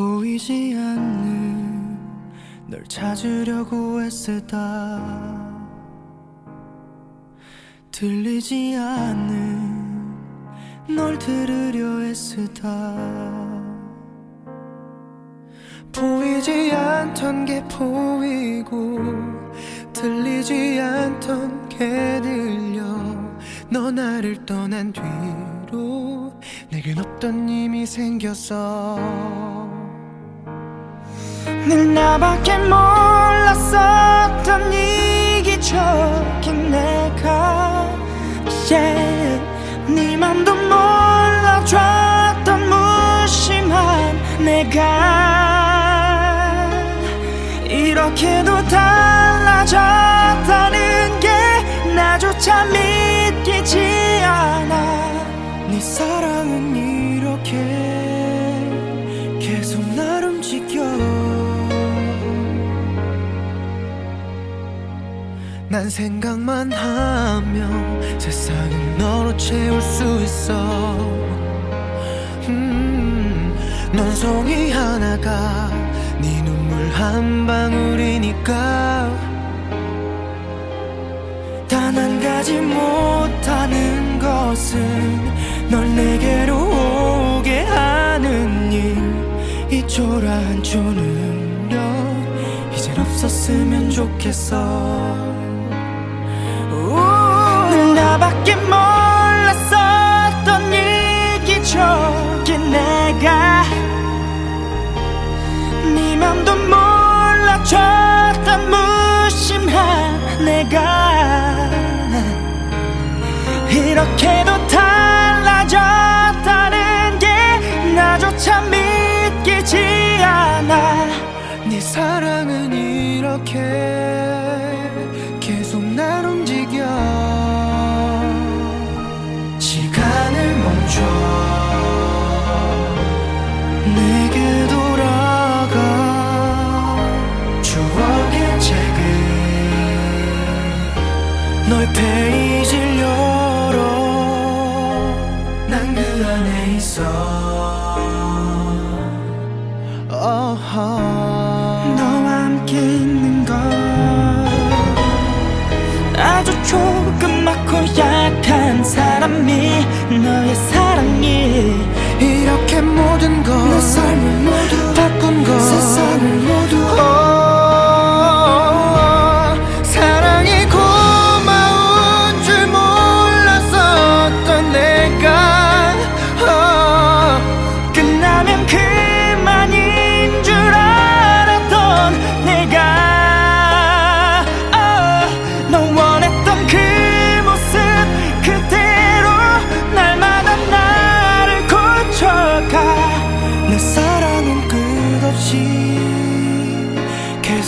보이지 않는 널 찾으려고 애쓰다. 들리지 않는 널 들으려 애쓰다. 보이지 않던 게 보이고 들리지 않던 게 들려. 너 나를 떠난 뒤로 내겐 없던 힘이 생겼어 늘 나밖에 몰랐었던 이기적인 내가 yeah. 네 맘도 몰라줬던 무심한 내가 이렇게도 달라졌다는 게 나조차 믿기지 않아 네 사랑은 이렇게 계속 날 움직여 난 생각만 하면 세상을 너로 채울 수 있어. 음, 넌 송이 하나가 네 눈물 한 방울이니까. 단 한 가지 못하는 것은 널 내게로 오게 하는 일. 이 초라한 초능력 이젠 없었으면 좋겠어 늘 나밖에 몰랐었던 이기적인 내가 네 맘도 몰라줬던 무심한 내가 이렇게도 달라졌다는 게 나조차 믿기지 않아. 네 사랑은 이렇게 난 그 안에 있어. 너와 함께 있는 것 아주 조그맣고 약한 사람이 너의 사랑이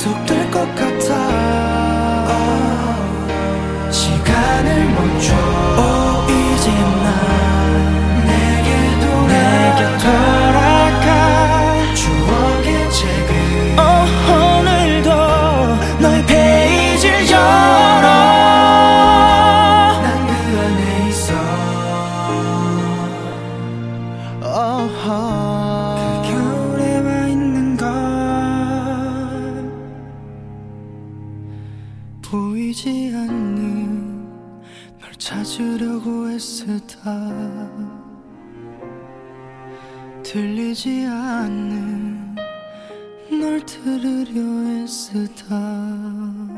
계속될 것 같아. 시간을 멈춰. 오 이제 난 내게 돌아가. 추억의 책을 오늘도 너의 페이지를 열어. 난 그 안에 있어. 그겨 보이지 않는 널 찾으려고 애쓰다 들리지 않는 널 들으려 애쓰다